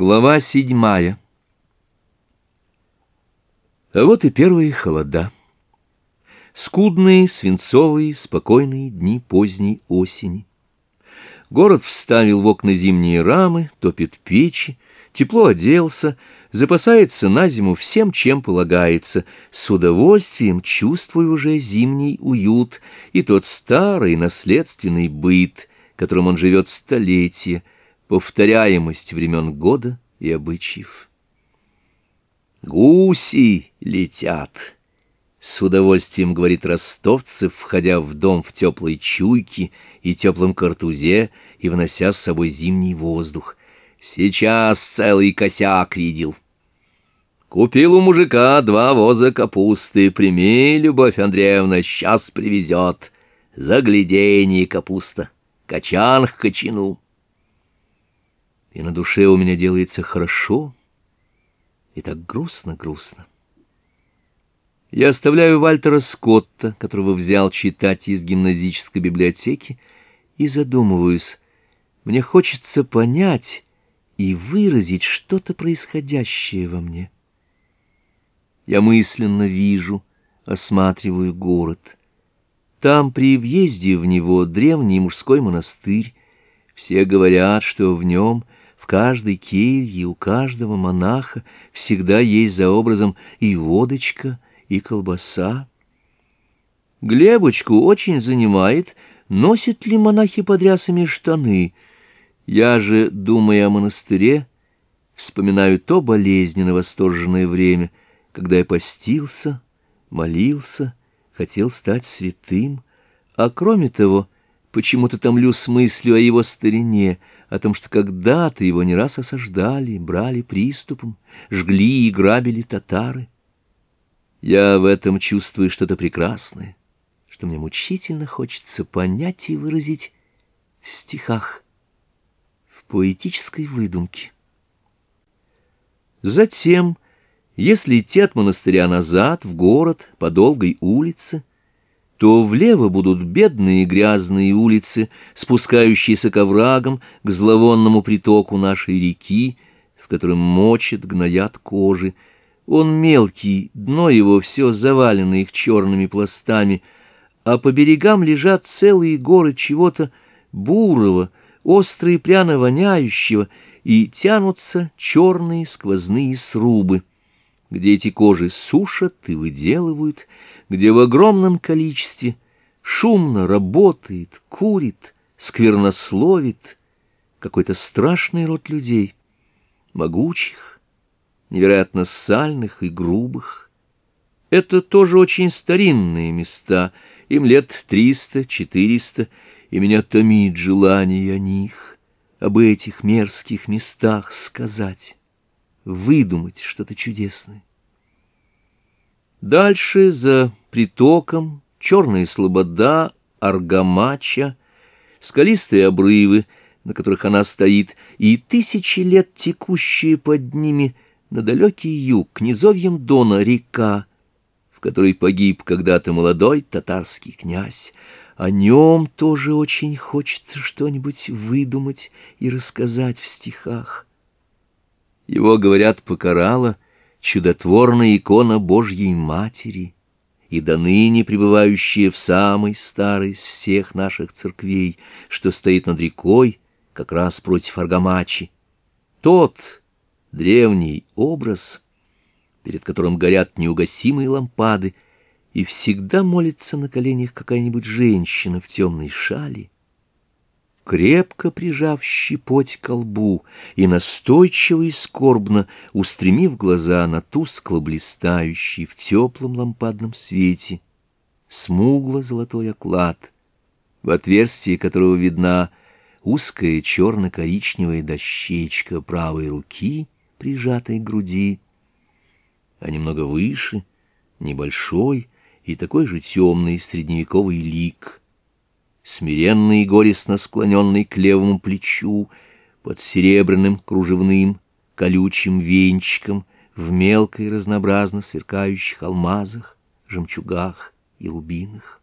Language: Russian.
Глава седьмая. А вот и первые холода. Скудные, свинцовые, спокойные дни поздней осени. Город вставил в окна зимние рамы, топит печи, тепло оделся, запасается на зиму всем, чем полагается, с удовольствием чувствую уже зимний уют и тот старый наследственный быт, которым он живет столетия, повторяемость времен года и обычаев. «Гуси летят!» — с удовольствием говорит ростовцев, входя в дом в теплой чуйке и теплом картузе и внося с собой зимний воздух. «Сейчас целый косяк видел!» «Купил у мужика два воза капусты. Прими, Любовь Андреевна, сейчас привезет. Загляденье капуста. Качан к качану» и на душе у меня делается хорошо и так грустно-грустно. Я оставляю Вальтера Скотта, которого взял читать из гимназической библиотеки, и задумываюсь. Мне хочется понять и выразить что-то происходящее во мне. Я мысленно вижу, осматриваю город. Там при въезде в него древний мужской монастырь. Все говорят, что в нем — каждой келье, у каждого монаха всегда есть за образом и водочка, и колбаса. Глебочку очень занимает, носят ли монахи под рясами штаны. Я же, думая о монастыре, вспоминаю то болезненно восторженное время, когда я постился, молился, хотел стать святым, а кроме того, почему-то томлю с мыслью о его старине — о том, что когда-то его не раз осаждали, брали приступом, жгли и грабили татары. Я в этом чувствую что-то прекрасное, что мне мучительно хочется понять и выразить в стихах, в поэтической выдумке. Затем, если идти от монастыря назад, в город, по долгой улице, то влево будут бедные грязные улицы, спускающиеся к оврагам, к зловонному притоку нашей реки, в котором мочат, гноят кожи. Он мелкий, дно его все завалено их черными пластами, а по берегам лежат целые горы чего-то бурого, острые, и пряно воняющего, и тянутся черные сквозные срубы где эти кожи сушат и выделывают, где в огромном количестве шумно работает, курит, сквернословит какой-то страшный род людей, могучих, невероятно сальных и грубых. Это тоже очень старинные места, им лет триста-четыреста, и меня томит желание о них, об этих мерзких местах сказать выдумать что-то чудесное. Дальше за притоком черная слобода, аргамача, скалистые обрывы, на которых она стоит, и тысячи лет текущие под ними на далекий юг, к низовьям Дона, река, в которой погиб когда-то молодой татарский князь. О нем тоже очень хочется что-нибудь выдумать и рассказать в стихах. Его, говорят, покарала чудотворная икона Божьей Матери и до ныне пребывающая в самой старой из всех наших церквей, что стоит над рекой, как раз против Аргамачи. Тот древний образ, перед которым горят неугасимые лампады, и всегда молится на коленях какая-нибудь женщина в темной шали крепко прижав щепоть к лбу и настойчиво и скорбно устремив глаза на тускло блистающий в теплом лампадном свете смугло-золотой оклад, в отверстии которого видна узкая черно-коричневая дощечка правой руки, прижатой к груди, а немного выше, небольшой и такой же темный средневековый лик — смиренный и горестно склоненный к левому плечу, под серебряным кружевным колючим венчиком в мелкой разнообразно сверкающих алмазах, жемчугах и рубинах.